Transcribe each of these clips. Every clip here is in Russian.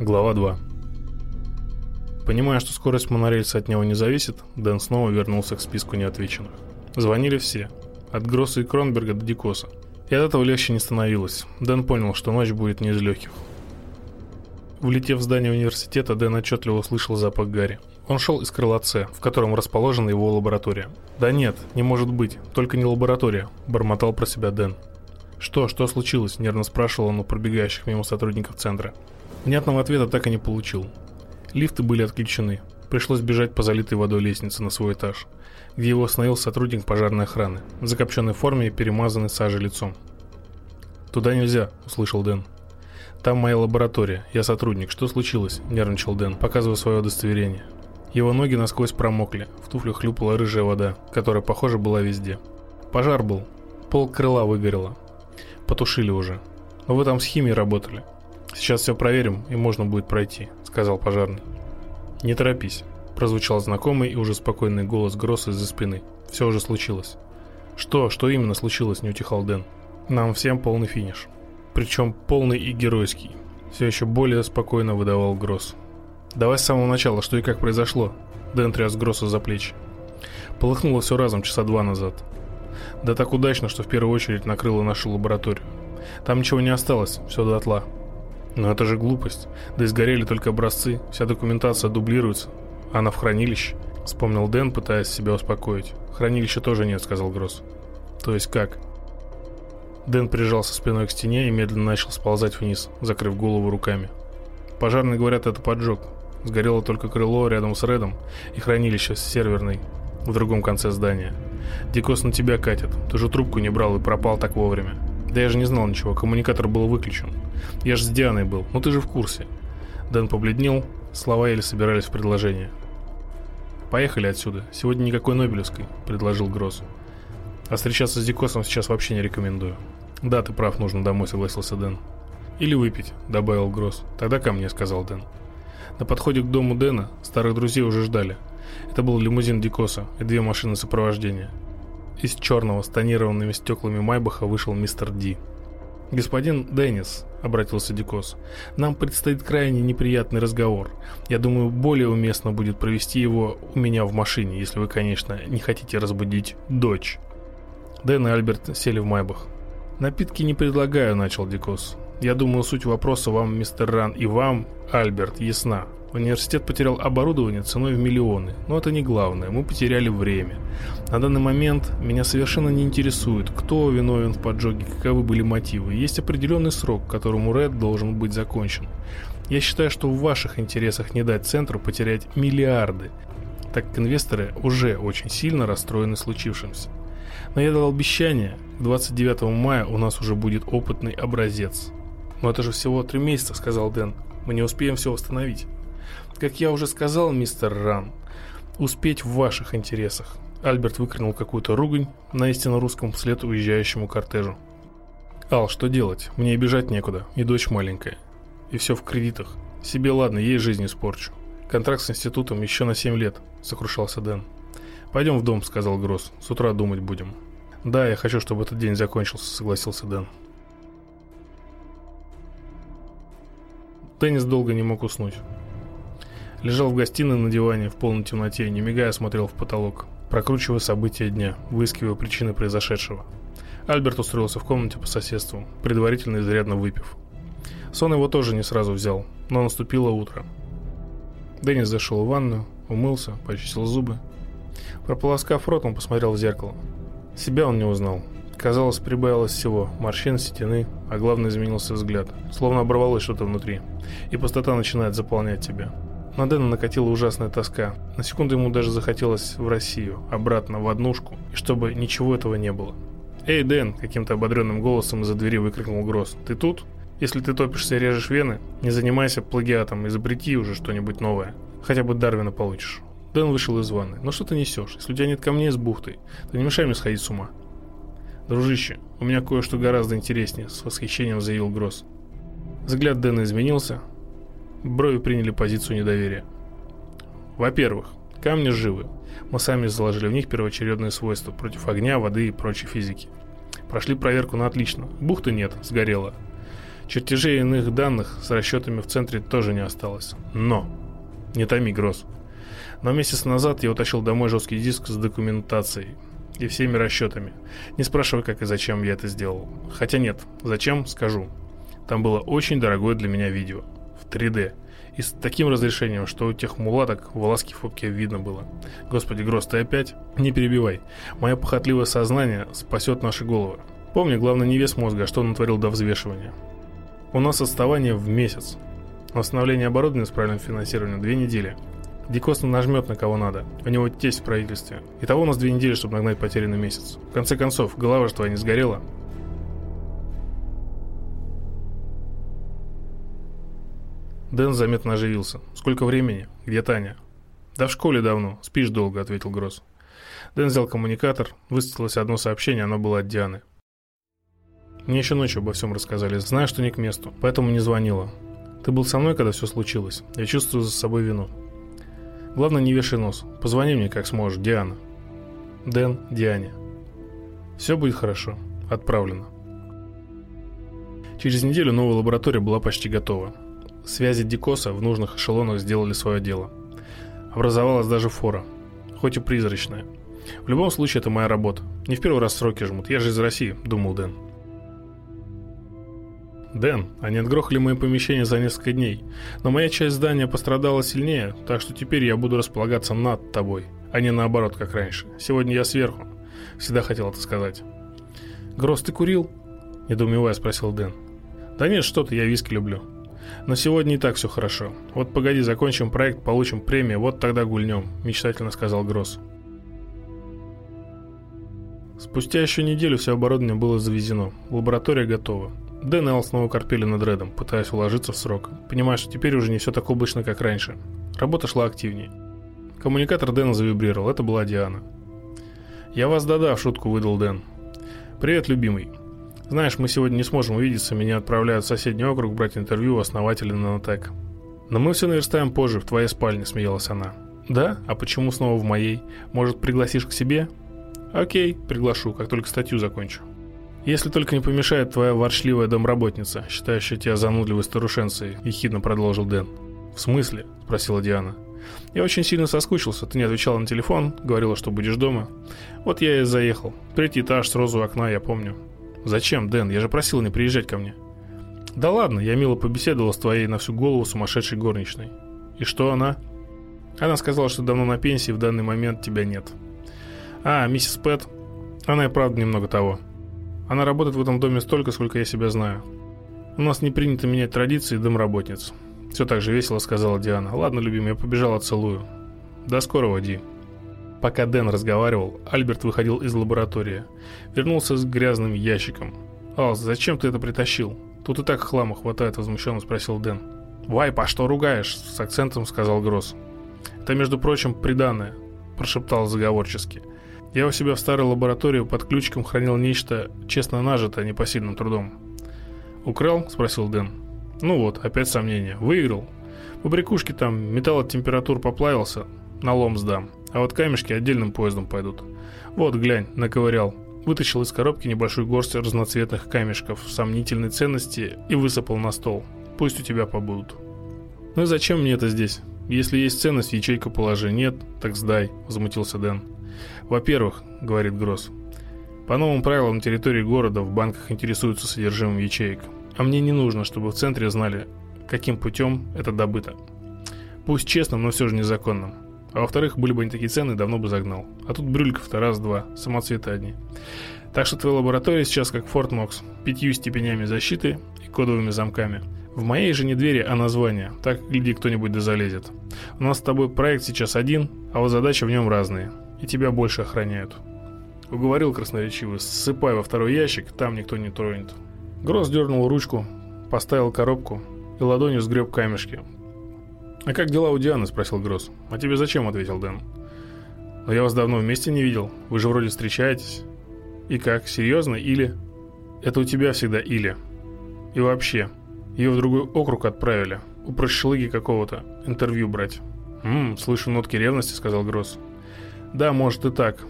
Глава 2 Понимая, что скорость монорельса от него не зависит, Дэн снова вернулся к списку неотвеченных. Звонили все. От Гросса и Кронберга до Дикоса. И от этого легче не становилось. Дэн понял, что ночь будет не из легких. Влетев в здание университета, Дэн отчетливо услышал запах Гарри. Он шел из крыла С, в котором расположена его лаборатория. «Да нет, не может быть, только не лаборатория», – бормотал про себя Дэн. «Что, что случилось?» – нервно спрашивал он у пробегающих мимо сотрудников центра. Внятного ответа так и не получил. Лифты были отключены. Пришлось бежать по залитой водой лестнице на свой этаж, где его остановил сотрудник пожарной охраны, в закопченной форме и перемазанный сажей лицом. «Туда нельзя», — услышал Дэн. «Там моя лаборатория. Я сотрудник. Что случилось?» — нервничал Дэн, показывая свое удостоверение. Его ноги насквозь промокли. В туфлях хлюпала рыжая вода, которая, похоже, была везде. Пожар был. Пол крыла выгорело. Потушили уже. Но вы там с химией работали. «Сейчас все проверим, и можно будет пройти», — сказал пожарный. «Не торопись», — прозвучал знакомый и уже спокойный голос Гросса из-за спины. «Все уже случилось». «Что? Что именно случилось?» — не утихал Дэн. «Нам всем полный финиш. Причем полный и геройский». Все еще более спокойно выдавал Гросс. «Давай с самого начала, что и как произошло?» Дэн тряс Гросса за плечи. Полыхнуло все разом часа два назад. Да так удачно, что в первую очередь накрыло нашу лабораторию. Там ничего не осталось, все дотла. Но это же глупость. Да и сгорели только образцы, вся документация дублируется. Она в хранилище. Вспомнил Дэн, пытаясь себя успокоить. Хранилища тоже нет, сказал Гросс. То есть как? Дэн прижался спиной к стене и медленно начал сползать вниз, закрыв голову руками. Пожарные говорят, это поджог. Сгорело только крыло рядом с Редом и хранилище с серверной в другом конце здания. Дикос на тебя катит. Ты же трубку не брал и пропал так вовремя. Да я же не знал ничего, коммуникатор был выключен. Я же с Дианой был, ну ты же в курсе. Дэн побледнел, слова еле собирались в предложение. «Поехали отсюда. Сегодня никакой Нобелевской», — предложил Гросс. «А встречаться с Дикосом сейчас вообще не рекомендую». «Да, ты прав, нужно домой», — согласился Дэн. «Или выпить», — добавил Гросс. «Тогда ко мне», — сказал Дэн. На подходе к дому Дэна старых друзей уже ждали. Это был лимузин Дикоса и две машины сопровождения — из черного с тонированными стеклами Майбаха вышел мистер Ди. «Господин Деннис», — обратился Дикос, — «нам предстоит крайне неприятный разговор. Я думаю, более уместно будет провести его у меня в машине, если вы, конечно, не хотите разбудить дочь». Дэн и Альберт сели в Майбах. «Напитки не предлагаю», — начал Дикос. «Я думаю, суть вопроса вам, мистер Ран, и вам, Альберт, ясна. Университет потерял оборудование ценой в миллионы, но это не главное, мы потеряли время. На данный момент меня совершенно не интересует, кто виновен в поджоге, каковы были мотивы. Есть определенный срок, которому Ред должен быть закончен. Я считаю, что в ваших интересах не дать центру потерять миллиарды, так как инвесторы уже очень сильно расстроены случившимся. Но я дал обещание, к 29 мая у нас уже будет опытный образец. «Но это же всего три месяца», — сказал Дэн. «Мы не успеем все восстановить». Как я уже сказал, мистер Ран, успеть в ваших интересах. Альберт выкрикнул какую-то ругань на истинно русском вслед уезжающему кортежу. «Ал, что делать? Мне и бежать некуда, и дочь маленькая. И все в кредитах. Себе ладно, ей жизнь испорчу. Контракт с институтом еще на 7 лет», — сокрушался Дэн. «Пойдем в дом», — сказал Гросс. «С утра думать будем». «Да, я хочу, чтобы этот день закончился», — согласился Дэн. Деннис долго не мог уснуть. Лежал в гостиной на диване в полной темноте, не мигая смотрел в потолок, прокручивая события дня, выискивая причины произошедшего. Альберт устроился в комнате по соседству, предварительно изрядно выпив. Сон его тоже не сразу взял, но наступило утро. Деннис зашел в ванную, умылся, почистил зубы. Прополоскав рот, он посмотрел в зеркало. Себя он не узнал. Казалось, прибавилось всего. Морщин, стены, а главное изменился взгляд. Словно оборвалось что-то внутри. И пустота начинает заполнять тебя. На Дэна накатила ужасная тоска. На секунду ему даже захотелось в Россию, обратно, в однушку, и чтобы ничего этого не было. «Эй, Дэн!» – каким-то ободренным голосом из-за двери выкрикнул Гросс. «Ты тут? Если ты топишься и режешь вены, не занимайся плагиатом, изобрети уже что-нибудь новое. Хотя бы Дарвина получишь». Дэн вышел из ванны. «Ну что ты несешь? Если у тебя нет камней с бухтой, то не мешай мне сходить с ума». «Дружище, у меня кое-что гораздо интереснее», – с восхищением заявил Гросс. Взгляд Дэна изменился, Брови приняли позицию недоверия. Во-первых, камни живы. Мы сами заложили в них первоочередные свойства против огня, воды и прочей физики. Прошли проверку на отлично. Бухты нет, сгорела. Чертежей иных данных с расчетами в центре тоже не осталось. Но! Не томи, Гросс. Но месяц назад я утащил домой жесткий диск с документацией и всеми расчетами. Не спрашивай, как и зачем я это сделал. Хотя нет, зачем, скажу. Там было очень дорогое для меня видео. В 3D. И с таким разрешением, что у тех мулаток волоски в попке видно было. Господи, Гросс, ты опять? Не перебивай. Мое похотливое сознание спасет наши головы. Помни, главное не вес мозга, а что он натворил до взвешивания. У нас отставание в месяц. Восстановление оборудования с правильным финансированием две недели. Дикос нажмет на кого надо. У него тесть в правительстве. Итого у нас две недели, чтобы нагнать потерянный месяц. В конце концов, голова же твоя не сгорела. Дэн заметно оживился. «Сколько времени? Где Таня?» «Да в школе давно. Спишь долго», — ответил Гросс. Дэн взял коммуникатор. Высветилось одно сообщение, оно было от Дианы. «Мне еще ночью обо всем рассказали. Знаю, что не к месту, поэтому не звонила. Ты был со мной, когда все случилось. Я чувствую за собой вину. Главное, не вешай нос. Позвони мне, как сможешь, Диана». Дэн, Диане. «Все будет хорошо. Отправлено». Через неделю новая лаборатория была почти готова. Связи Дикоса в нужных эшелонах сделали свое дело. Образовалась даже фора, хоть и призрачная. В любом случае, это моя работа. Не в первый раз сроки жмут. Я же из России, думал Дэн. Дэн, они отгрохали мои помещения за несколько дней. Но моя часть здания пострадала сильнее, так что теперь я буду располагаться над тобой, а не наоборот, как раньше. Сегодня я сверху. Всегда хотел это сказать. Гросс, ты курил? Недоумевая спросил Дэн. Да нет, что ты, я виски люблю. Но сегодня и так все хорошо. Вот погоди, закончим проект, получим премию, вот тогда гульнем», – мечтательно сказал Гросс. Спустя еще неделю все оборудование было завезено. Лаборатория готова. Дэн и Эл снова корпели над Редом, пытаясь уложиться в срок. Понимая, что теперь уже не все так облачно, как раньше. Работа шла активнее. Коммуникатор Дэна завибрировал. Это была Диана. «Я вас да-да», — в шутку выдал Дэн. «Привет, любимый. Знаешь, мы сегодня не сможем увидеться, меня отправляют в соседний округ брать интервью у основателя Нанотек. Но мы все наверстаем позже, в твоей спальне, смеялась она. Да? А почему снова в моей? Может, пригласишь к себе? Окей, приглашу, как только статью закончу. Если только не помешает твоя ворчливая домработница, считающая тебя занудливой старушенцей, ехидно продолжил Дэн. В смысле? спросила Диана. Я очень сильно соскучился, ты не отвечала на телефон, говорила, что будешь дома. Вот я и заехал. Третий этаж, сразу у окна, я помню. «Зачем, Дэн? Я же просил не приезжать ко мне». «Да ладно, я мило побеседовал с твоей на всю голову сумасшедшей горничной». «И что она?» «Она сказала, что давно на пенсии, в данный момент тебя нет». «А, миссис Пэт?» «Она и правда немного того. Она работает в этом доме столько, сколько я себя знаю. У нас не принято менять традиции домработниц». Все так же весело сказала Диана. «Ладно, любимый, я побежала, целую». «До скорого, Ди». Пока Дэн разговаривал, Альберт выходил из лаборатории. Вернулся с грязным ящиком. «Алс, зачем ты это притащил? Тут и так хлама хватает», — возмущенно спросил Дэн. «Вайп, а что ругаешь?» — с акцентом сказал Гросс. «Это, между прочим, приданное», — прошептал заговорчески. «Я у себя в старой лаборатории под ключиком хранил нечто честно нажитое непосильным трудом». «Украл?» — спросил Дэн. «Ну вот, опять сомнения. Выиграл. У брякушки там металл от температур поплавился. На лом сдам. А вот камешки отдельным поездом пойдут. Вот, глянь, наковырял. Вытащил из коробки небольшую горсть разноцветных камешков сомнительной ценности и высыпал на стол. Пусть у тебя побудут. Ну и зачем мне это здесь? Если есть ценность, ячейку положи. Нет, так сдай, возмутился Дэн. Во-первых, говорит Гросс, по новым правилам территории города в банках интересуются содержимым ячеек. А мне не нужно, чтобы в центре знали, каким путем это добыто. Пусть честным, но все же незаконным. А во-вторых, были бы они такие цены, давно бы загнал. А тут брюльков-то раз-два, самоцветы одни. Так что твоя лаборатория сейчас как Форт Нокс, пятью степенями защиты и кодовыми замками. В моей же не двери, а название. Так, гляди, кто-нибудь да залезет. У нас с тобой проект сейчас один, а вот задачи в нем разные. И тебя больше охраняют. Уговорил красноречиво, ссыпай во второй ящик, там никто не тронет. Гросс дернул ручку, поставил коробку и ладонью сгреб камешки, «А как дела у Дианы?» – спросил Гросс. «А тебе зачем?» – ответил Дэн. «Но я вас давно вместе не видел. Вы же вроде встречаетесь. И как, серьезно или...» «Это у тебя всегда или...» «И вообще, ее в другой округ отправили. У прощелыги какого-то. Интервью брать». «Ммм, слышу нотки ревности», – сказал Гросс. «Да, может и так.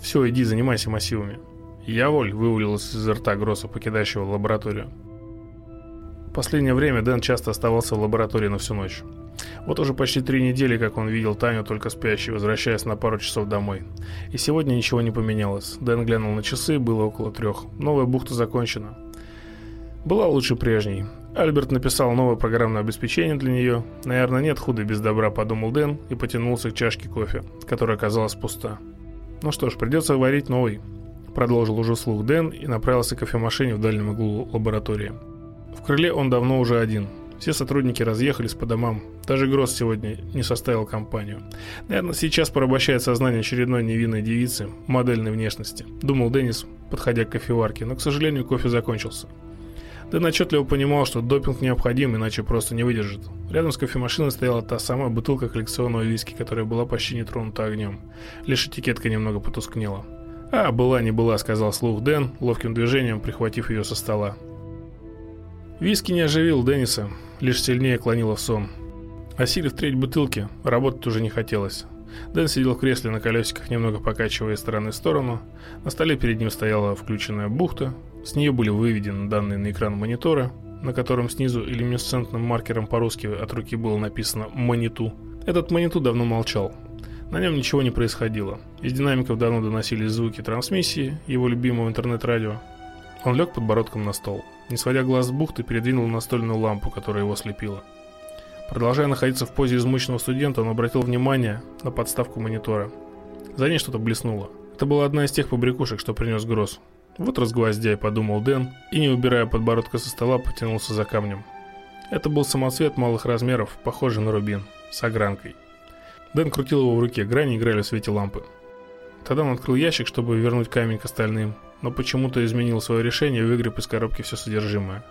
Все, иди, занимайся массивами». «Я воль», – вывалилась изо рта Гросса, покидающего лабораторию. последнее время Дэн часто оставался в лаборатории на всю ночь. Вот уже почти три недели, как он видел Таню только спящей, возвращаясь на пару часов домой. И сегодня ничего не поменялось. Дэн глянул на часы, было около трех. Новая бухта закончена. Была лучше прежней. Альберт написал новое программное обеспечение для нее. Наверное, нет худа без добра, подумал Дэн и потянулся к чашке кофе, которая оказалась пуста. Ну что ж, придется варить новый. Продолжил уже слух Дэн и направился к кофемашине в дальнем углу лаборатории. В крыле он давно уже один. Все сотрудники разъехались по домам. Даже Гросс сегодня не составил компанию. Наверное, сейчас порабощает сознание очередной невинной девицы модельной внешности. Думал Деннис, подходя к кофеварке, но, к сожалению, кофе закончился. Дэн отчетливо понимал, что допинг необходим, иначе просто не выдержит. Рядом с кофемашиной стояла та самая бутылка коллекционного виски, которая была почти не тронута огнем. Лишь этикетка немного потускнела. «А, была не была», — сказал слух Дэн, ловким движением прихватив ее со стола. Виски не оживил Денниса, лишь сильнее клонило в сон. Осилив треть бутылки, работать уже не хотелось. Дэн сидел в кресле на колесиках, немного покачивая из стороны в сторону. На столе перед ним стояла включенная бухта, с нее были выведены данные на экран монитора, на котором снизу люминесцентным маркером по-русски от руки было написано «Маниту». Этот Маниту давно молчал. На нем ничего не происходило. Из динамиков давно доносились звуки трансмиссии, его любимого интернет-радио. Он лег подбородком на стол. Не сводя глаз с бухты, передвинул настольную лампу, которая его слепила. Продолжая находиться в позе измученного студента, он обратил внимание на подставку монитора. За ней что-то блеснуло. Это была одна из тех побрякушек, что принес Гросс. Вот разгвоздяй, подумал Дэн, и не убирая подбородка со стола, потянулся за камнем. Это был самоцвет малых размеров, похожий на рубин, с огранкой. Дэн крутил его в руке, грани играли в свете лампы. Тогда он открыл ящик, чтобы вернуть камень к остальным, но почему-то изменил свое решение и выгреб из коробки все содержимое.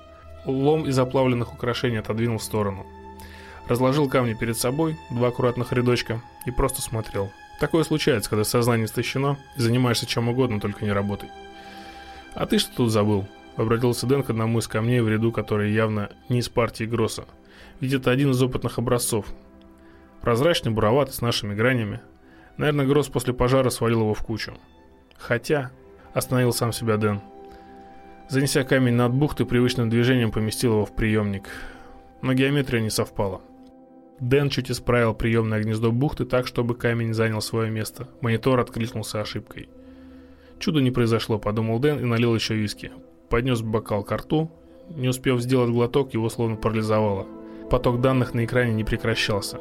Лом из оплавленных украшений отодвинул в сторону. Разложил камни перед собой, два аккуратных рядочка, и просто смотрел. Такое случается, когда сознание истощено и занимаешься чем угодно, только не работай. «А ты что тут забыл?» — обратился Дэн к одному из камней в ряду, который явно не из партии Гросса. Ведь это один из опытных образцов. Прозрачный, буроватый, с нашими гранями. Наверное, Гросс после пожара свалил его в кучу. Хотя... Остановил сам себя Дэн. Занеся камень над бухтой, привычным движением поместил его в приемник. Но геометрия не совпала. Дэн чуть исправил приемное гнездо бухты так, чтобы камень занял свое место. Монитор откликнулся ошибкой. Чудо не произошло, подумал Дэн и налил еще виски. Поднес бокал к рту. Не успев сделать глоток, его словно парализовало. Поток данных на экране не прекращался.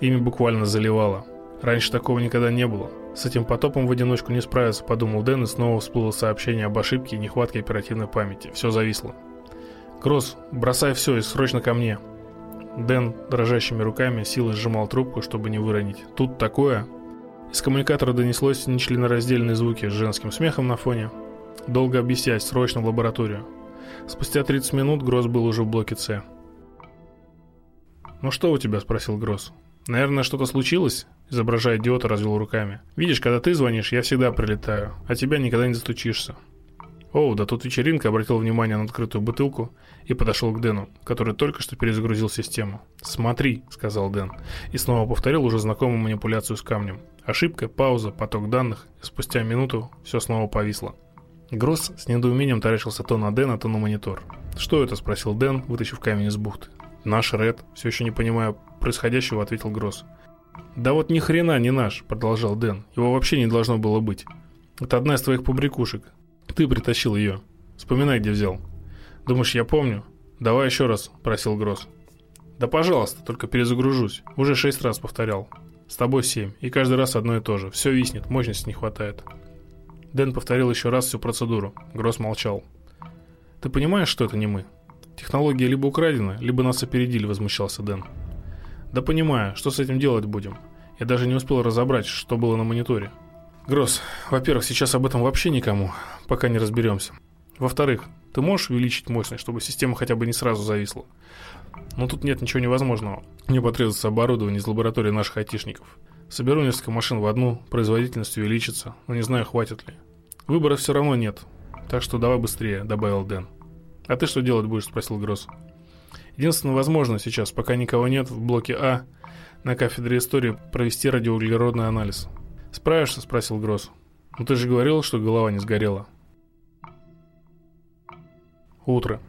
Ими буквально заливало. Раньше такого никогда не было. С этим потопом в одиночку не справиться, подумал Дэн, и снова всплыло сообщение об ошибке и нехватке оперативной памяти. Все зависло. «Кросс, бросай все и срочно ко мне!» Дэн дрожащими руками силой сжимал трубку, чтобы не выронить. «Тут такое!» Из коммуникатора донеслось нечленораздельные звуки с женским смехом на фоне. Долго объяснять, срочно в лабораторию. Спустя 30 минут Гросс был уже в блоке С. «Ну что у тебя?» – спросил Гросс. «Наверное, что-то случилось?» – изображая идиота, развел руками. «Видишь, когда ты звонишь, я всегда прилетаю, а тебя никогда не застучишься». «Оу, да тут вечеринка», – обратил внимание на открытую бутылку и подошел к Дэну, который только что перезагрузил систему. «Смотри», – сказал Дэн, и снова повторил уже знакомую манипуляцию с камнем. Ошибка, пауза, поток данных, и спустя минуту все снова повисло. Гросс с недоумением таращился то на Дэна, то на монитор. «Что это?» – спросил Дэн, вытащив камень из бухты. «Наш Ред», – все еще не понимая происходящего, ответил Гросс. «Да вот ни хрена не наш», – продолжал Дэн. «Его вообще не должно было быть. Это одна из твоих побрякушек. Ты притащил ее. Вспоминай, где взял». «Думаешь, я помню?» «Давай еще раз», – просил Гросс. «Да пожалуйста, только перезагружусь. Уже шесть раз повторял». С тобой семь. И каждый раз одно и то же. Все виснет, мощности не хватает. Дэн повторил еще раз всю процедуру. Гросс молчал. Ты понимаешь, что это не мы? Технология либо украдена, либо нас опередили, возмущался Дэн. Да понимаю, что с этим делать будем? Я даже не успел разобрать, что было на мониторе. Гросс, во-первых, сейчас об этом вообще никому, пока не разберемся. Во-вторых, ты можешь увеличить мощность, чтобы система хотя бы не сразу зависла? Но тут нет ничего невозможного. Мне потребуется оборудование из лаборатории наших айтишников. Соберу несколько машин в одну, производительность увеличится, но не знаю, хватит ли. Выбора все равно нет, так что давай быстрее, добавил Дэн. А ты что делать будешь, спросил Гросс. Единственное возможно сейчас, пока никого нет в блоке А, на кафедре истории провести радиоуглеродный анализ. Справишься, спросил Гросс. Ну ты же говорил, что голова не сгорела. Утро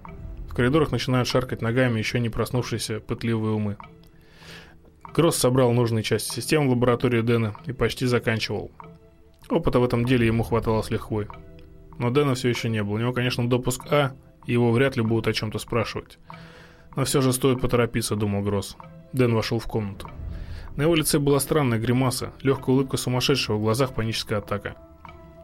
В коридорах начинают шаркать ногами еще не проснувшиеся пытливые умы. Гросс собрал нужные части системы в лаборатории Дэна и почти заканчивал. Опыта в этом деле ему хватало с лихвой. Но Дэна все еще не было. У него, конечно, допуск А, и его вряд ли будут о чем-то спрашивать. Но все же стоит поторопиться, думал Гросс. Дэн вошел в комнату. На его лице была странная гримаса, легкая улыбка сумасшедшего, в глазах паническая атака.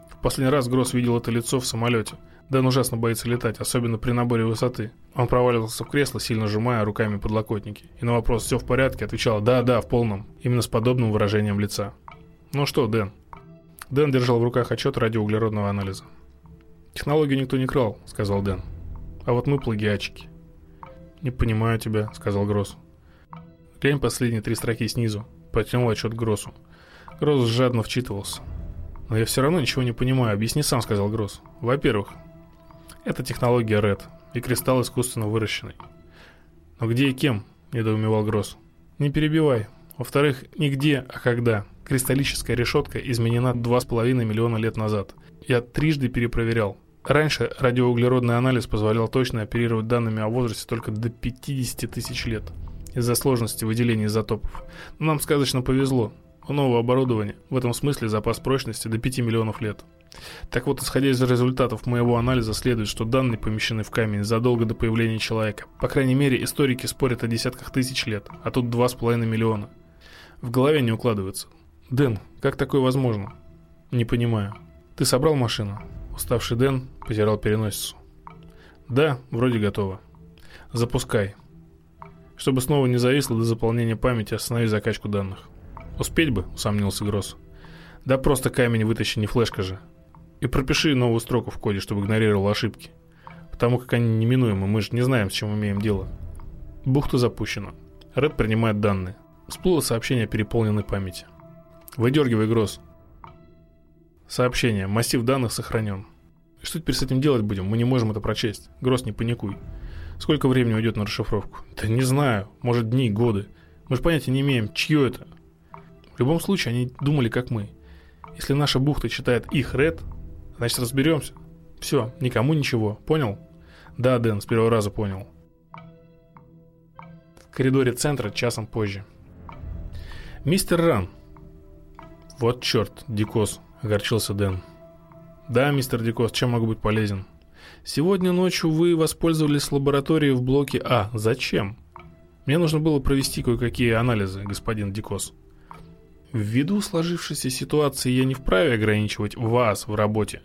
В последний раз Гросс видел это лицо в самолете. Дэн ужасно боится летать, особенно при наборе высоты. Он проваливался в кресло, сильно сжимая руками подлокотники. И на вопрос «все в порядке?» отвечал «да, да, в полном», именно с подобным выражением лица. «Ну что, Дэн?» Дэн держал в руках отчет радиоуглеродного анализа. «Технологию никто не крал», — сказал Дэн. «А вот мы плагиатчики». «Не понимаю тебя», — сказал Гросс. «Глянь последние три строки снизу», — потянул отчет Гроссу. Гросс жадно вчитывался. «Но я все равно ничего не понимаю. Объясни сам», — сказал Гросс. «Во-первых, это технология RED и кристалл искусственно выращенный. Но где и кем?» – недоумевал Гросс. «Не перебивай. Во-вторых, не где, а когда. Кристаллическая решетка изменена 2,5 миллиона лет назад. Я трижды перепроверял. Раньше радиоуглеродный анализ позволял точно оперировать данными о возрасте только до 50 тысяч лет из-за сложности выделения изотопов. Но нам сказочно повезло. У нового оборудования в этом смысле запас прочности до 5 миллионов лет. Так вот, исходя из результатов моего анализа, следует, что данные помещены в камень задолго до появления человека. По крайней мере, историки спорят о десятках тысяч лет, а тут 2,5 миллиона. В голове не укладывается. Дэн, как такое возможно? Не понимаю. Ты собрал машину? Уставший Дэн потирал переносицу. Да, вроде готово. Запускай. Чтобы снова не зависло до заполнения памяти, останови закачку данных. Успеть бы, усомнился Гросс. Да просто камень вытащи, не флешка же. И пропиши новую строку в коде, чтобы игнорировал ошибки. Потому как они неминуемы, мы же не знаем, с чем имеем дело. Бухта запущена. Ред принимает данные. Всплыло сообщение о переполненной памяти. Выдергивай Гросс. Сообщение. Массив данных сохранен. Что теперь с этим делать будем? Мы не можем это прочесть. Гросс, не паникуй. Сколько времени уйдет на расшифровку? Да не знаю. Может, дни, годы. Мы же понятия не имеем, чье это. В любом случае, они думали, как мы. Если наша бухта читает их ред, значит разберемся. Все, никому ничего. Понял? Да, Дэн, с первого раза понял. В коридоре центра часом позже. Мистер Ран. Вот черт, Дикос, огорчился Дэн. Да, мистер Дикос, чем могу быть полезен? Сегодня ночью вы воспользовались лабораторией в блоке А. Зачем? Мне нужно было провести кое-какие анализы, господин Дикос. Ввиду сложившейся ситуации я не вправе ограничивать вас в работе.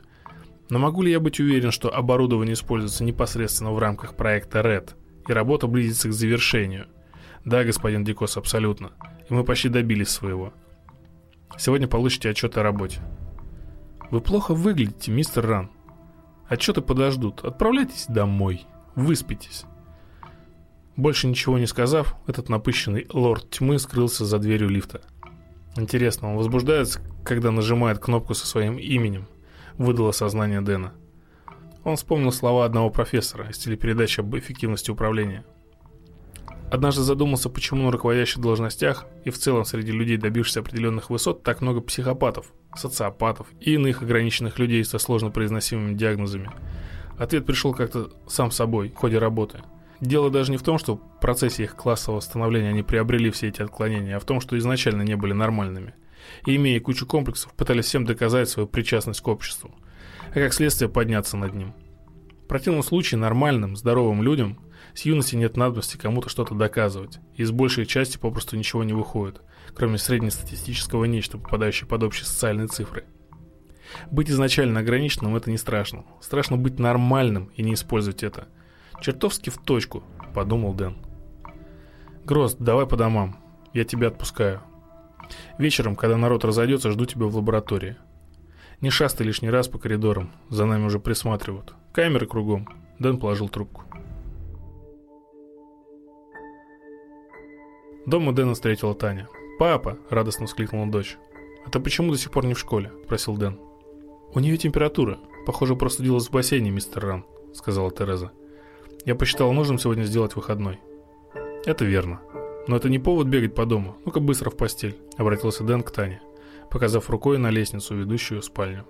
Но могу ли я быть уверен, что оборудование используется непосредственно в рамках проекта RED, и работа близится к завершению? Да, господин Дикос, абсолютно. И мы почти добились своего. Сегодня получите отчет о работе. Вы плохо выглядите, мистер Ран. Отчеты подождут. Отправляйтесь домой. Выспитесь. Больше ничего не сказав, этот напыщенный лорд тьмы скрылся за дверью лифта. Интересно, он возбуждается, когда нажимает кнопку со своим именем? Выдало сознание Дэна. Он вспомнил слова одного профессора из телепередачи об эффективности управления. Однажды задумался, почему на руководящих должностях и в целом среди людей, добившихся определенных высот, так много психопатов, социопатов и иных ограниченных людей со сложно произносимыми диагнозами. Ответ пришел как-то сам собой в ходе работы – Дело даже не в том, что в процессе их классового становления они приобрели все эти отклонения, а в том, что изначально не были нормальными. И, имея кучу комплексов, пытались всем доказать свою причастность к обществу, а как следствие подняться над ним. В противном случае нормальным, здоровым людям с юности нет надобности кому-то что-то доказывать, и из большей части попросту ничего не выходит, кроме среднестатистического нечто, попадающего под общие социальные цифры. Быть изначально ограниченным – это не страшно. Страшно быть нормальным и не использовать это – Чертовски в точку, подумал Дэн. Гроз, давай по домам. Я тебя отпускаю. Вечером, когда народ разойдется, жду тебя в лаборатории. Не шастай лишний раз по коридорам, за нами уже присматривают. Камеры кругом. Дэн положил трубку. Дома Дэна встретила Таня. «Папа!» – радостно вскликнула дочь. «А ты почему до сих пор не в школе?» – спросил Дэн. «У нее температура. Похоже, простудилась в бассейне, мистер Ран», – сказала Тереза. Я посчитал нужным сегодня сделать выходной. Это верно. Но это не повод бегать по дому. Ну-ка быстро в постель, обратился Дэн к Тане, показав рукой на лестницу, ведущую в спальню.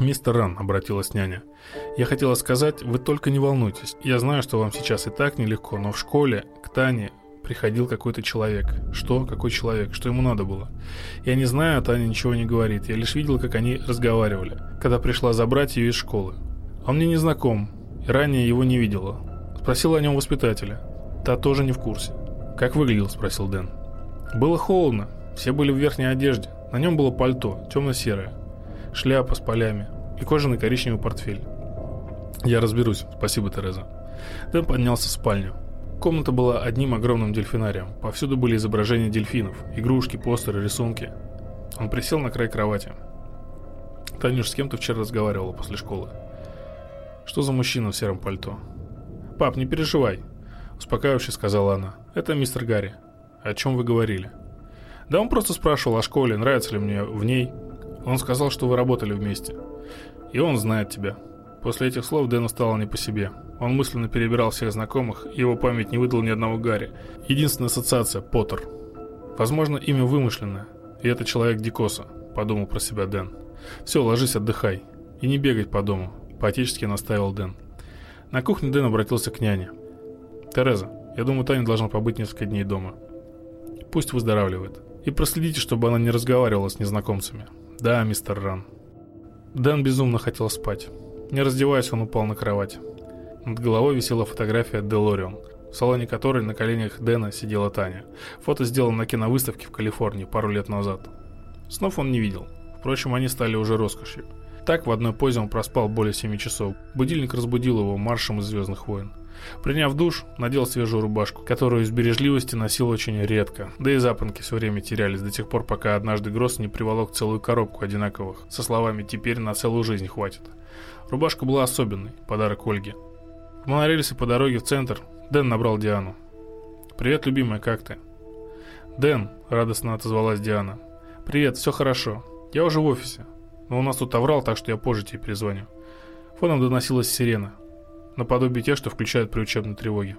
«Мистер Ран», — обратилась няня, — «я хотела сказать, вы только не волнуйтесь. Я знаю, что вам сейчас и так нелегко, но в школе к Тане приходил какой-то человек. Что? Какой человек? Что ему надо было? Я не знаю, а Таня ничего не говорит. Я лишь видел, как они разговаривали, когда пришла забрать ее из школы. Он мне не знаком, и ранее его не видела. Спросила о нем воспитателя. Та тоже не в курсе. «Как выглядел?» – спросил Дэн. «Было холодно. Все были в верхней одежде. На нем было пальто, темно-серое шляпа с полями и кожаный коричневый портфель. «Я разберусь, спасибо, Тереза». Дэн поднялся в спальню. Комната была одним огромным дельфинарием. Повсюду были изображения дельфинов, игрушки, постеры, рисунки. Он присел на край кровати. Танюш, с кем ты вчера разговаривала после школы? Что за мужчина в сером пальто? Пап, не переживай, успокаивающе сказала она. Это мистер Гарри. О чем вы говорили? Да он просто спрашивал о школе, нравится ли мне в ней, он сказал, что вы работали вместе. И он знает тебя. После этих слов Дэну стало не по себе. Он мысленно перебирал всех знакомых, его память не выдала ни одного Гарри. Единственная ассоциация – Поттер. Возможно, имя вымышленное, и это человек Дикоса, подумал про себя Дэн. Все, ложись, отдыхай. И не бегать по дому, по-отечески настаивал Дэн. На кухне Дэн обратился к няне. «Тереза, я думаю, Таня должна побыть несколько дней дома. Пусть выздоравливает. И проследите, чтобы она не разговаривала с незнакомцами. «Да, мистер Ран». Дэн безумно хотел спать. Не раздеваясь, он упал на кровать. Над головой висела фотография Делорион, в салоне которой на коленях Дэна сидела Таня. Фото сделано на киновыставке в Калифорнии пару лет назад. Снов он не видел. Впрочем, они стали уже роскошью. Так в одной позе он проспал более 7 часов. Будильник разбудил его маршем из «Звездных войн». Приняв душ, надел свежую рубашку, которую из бережливости носил очень редко. Да и запонки все время терялись до тех пор, пока однажды Гросс не приволок целую коробку одинаковых, со словами «теперь на целую жизнь хватит». Рубашка была особенной, подарок Ольге. В монорельсе по дороге в центр Дэн набрал Диану. «Привет, любимая, как ты?» «Дэн», — радостно отозвалась Диана. «Привет, все хорошо. Я уже в офисе. Но у нас тут оврал, так что я позже тебе перезвоню». Фоном доносилась сирена наподобие тех, что включают при учебной тревоге.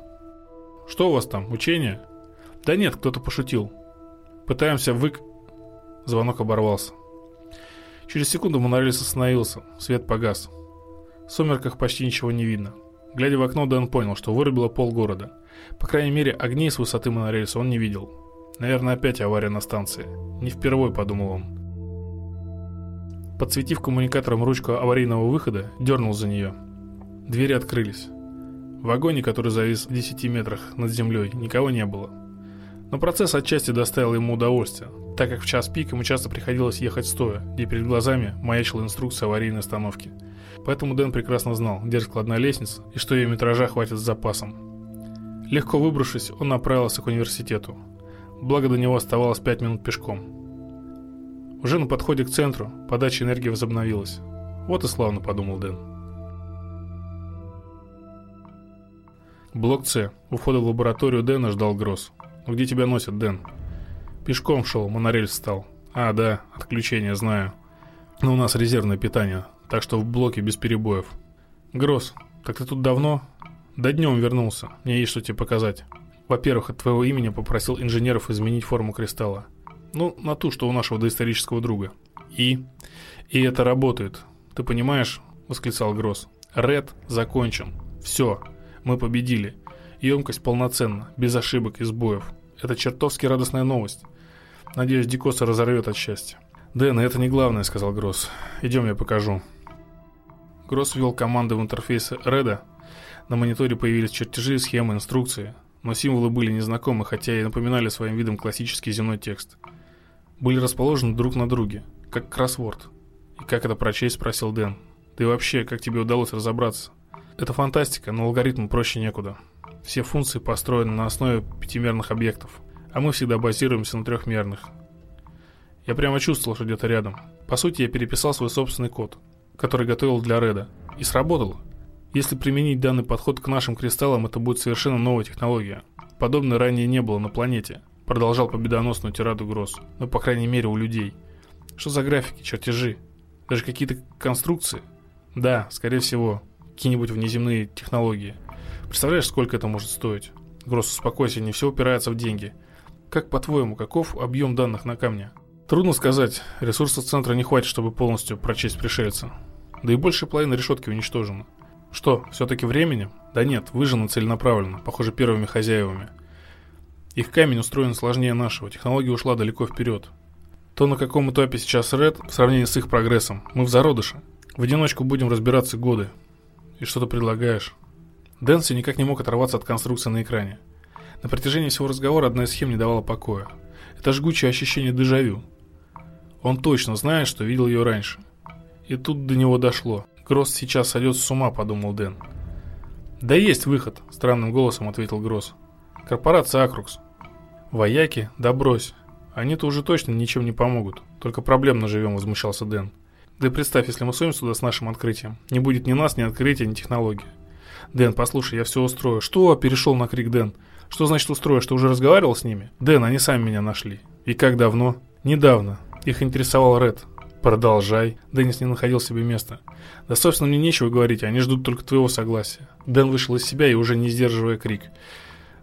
«Что у вас там, учение?» «Да нет, кто-то пошутил. Пытаемся вык...» Звонок оборвался. Через секунду монорельс остановился, свет погас. В сумерках почти ничего не видно. Глядя в окно, Дэн понял, что вырубило полгорода. По крайней мере, огней с высоты монорельса он не видел. Наверное, опять авария на станции. Не впервой, подумал он. Подсветив коммуникатором ручку аварийного выхода, дернул за нее – Двери открылись. В вагоне, который завис в 10 метрах над землей, никого не было. Но процесс отчасти доставил ему удовольствие, так как в час пик ему часто приходилось ехать стоя, где перед глазами маячила инструкция аварийной остановки. Поэтому Дэн прекрасно знал, где складная лестница и что ее метража хватит с запасом. Легко выбравшись, он направился к университету. Благо до него оставалось 5 минут пешком. Уже на подходе к центру подача энергии возобновилась. Вот и славно, подумал Дэн. Блок С. У входа в лабораторию Дэна ждал Гросс. «Ну где тебя носят, Дэн?» «Пешком шел, монорельс стал». «А, да, отключение, знаю. Но у нас резервное питание, так что в блоке без перебоев». «Гросс, так ты тут давно?» «Да днем вернулся. Мне есть что тебе показать. Во-первых, от твоего имени попросил инженеров изменить форму кристалла. Ну, на ту, что у нашего доисторического друга. И? И это работает. Ты понимаешь?» — восклицал Гросс. «Ред закончен. Все. Мы победили. Емкость полноценна, без ошибок и сбоев. Это чертовски радостная новость. Надеюсь, Дикоса разорвет от счастья. «Дэн, это не главное», — сказал Гросс. «Идем, я покажу». Гросс ввел команды в интерфейс Реда. На мониторе появились чертежи, схемы, инструкции. Но символы были незнакомы, хотя и напоминали своим видом классический земной текст. Были расположены друг на друге, как кроссворд. «И как это прочесть?» — спросил Дэн. «Да и вообще, как тебе удалось разобраться?» Это фантастика, но алгоритм проще некуда. Все функции построены на основе пятимерных объектов, а мы всегда базируемся на трехмерных. Я прямо чувствовал, что где-то рядом. По сути, я переписал свой собственный код, который готовил для Реда. И сработало. Если применить данный подход к нашим кристаллам, это будет совершенно новая технология. Подобной ранее не было на планете. Продолжал победоносную тираду Гросс. Ну, по крайней мере, у людей. Что за графики, чертежи? Даже какие-то конструкции? Да, скорее всего какие-нибудь внеземные технологии. Представляешь, сколько это может стоить? Гросс, успокойся, не все упирается в деньги. Как по-твоему, каков объем данных на камне? Трудно сказать. Ресурсов центра не хватит, чтобы полностью прочесть пришельца. Да и большая половина решетки уничтожена. Что, все-таки временем? Да нет, выжжено целенаправленно, похоже, первыми хозяевами. Их камень устроен сложнее нашего, технология ушла далеко вперед. То, на каком этапе сейчас Ред, в сравнении с их прогрессом, мы в зародыше. В одиночку будем разбираться годы. И что ты предлагаешь? Дэнси никак не мог оторваться от конструкции на экране. На протяжении всего разговора одна из схем не давала покоя. Это жгучее ощущение дежавю. Он точно знает, что видел ее раньше. И тут до него дошло. Гросс сейчас сойдет с ума, подумал Дэн. «Да есть выход», — странным голосом ответил Гросс. «Корпорация Акрукс». «Вояки? Да брось. Они-то уже точно ничем не помогут. Только проблем наживем», — возмущался Дэн. «Да представь, если мы сунемся туда с нашим открытием. Не будет ни нас, ни открытия, ни технологии». «Дэн, послушай, я все устрою». «Что?» — перешел на крик Дэн. «Что значит устроишь? Ты уже разговаривал с ними?» «Дэн, они сами меня нашли». «И как давно?» «Недавно. Их интересовал Ред. «Продолжай». Деннис не находил себе места. «Да, собственно, мне нечего говорить, они ждут только твоего согласия». Дэн вышел из себя и уже не сдерживая крик.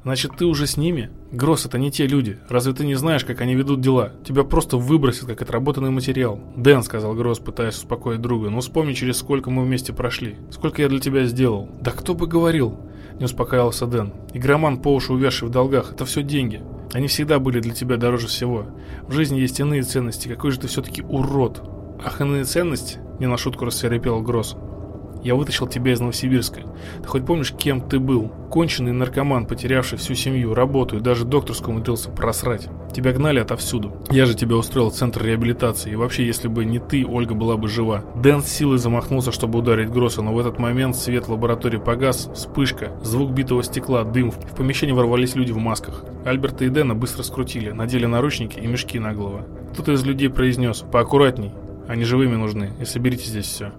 «Значит, ты уже с ними? Гросс, это не те люди. Разве ты не знаешь, как они ведут дела? Тебя просто выбросят, как отработанный материал». «Дэн», — сказал Гросс, пытаясь успокоить друга, «ну вспомни, через сколько мы вместе прошли. Сколько я для тебя сделал». «Да кто бы говорил?» — не успокаивался Дэн. «Игроман по уши увязший в долгах — это все деньги. Они всегда были для тебя дороже всего. В жизни есть иные ценности. Какой же ты все-таки урод. Ах, иные ценности? Не на шутку рассверепел Гросс. Я вытащил тебя из Новосибирска. Ты хоть помнишь, кем ты был? Конченый наркоман, потерявший всю семью, работу и даже докторскую умудрился просрать. Тебя гнали отовсюду. Я же тебя устроил в центр реабилитации. И вообще, если бы не ты, Ольга была бы жива. Дэн с силой замахнулся, чтобы ударить Гросса, но в этот момент свет лаборатории погас, вспышка, звук битого стекла, дым. В помещение ворвались люди в масках. Альберта и Дэна быстро скрутили, надели наручники и мешки на голову. Кто-то из людей произнес «Поаккуратней, они живыми нужны, и соберите здесь все».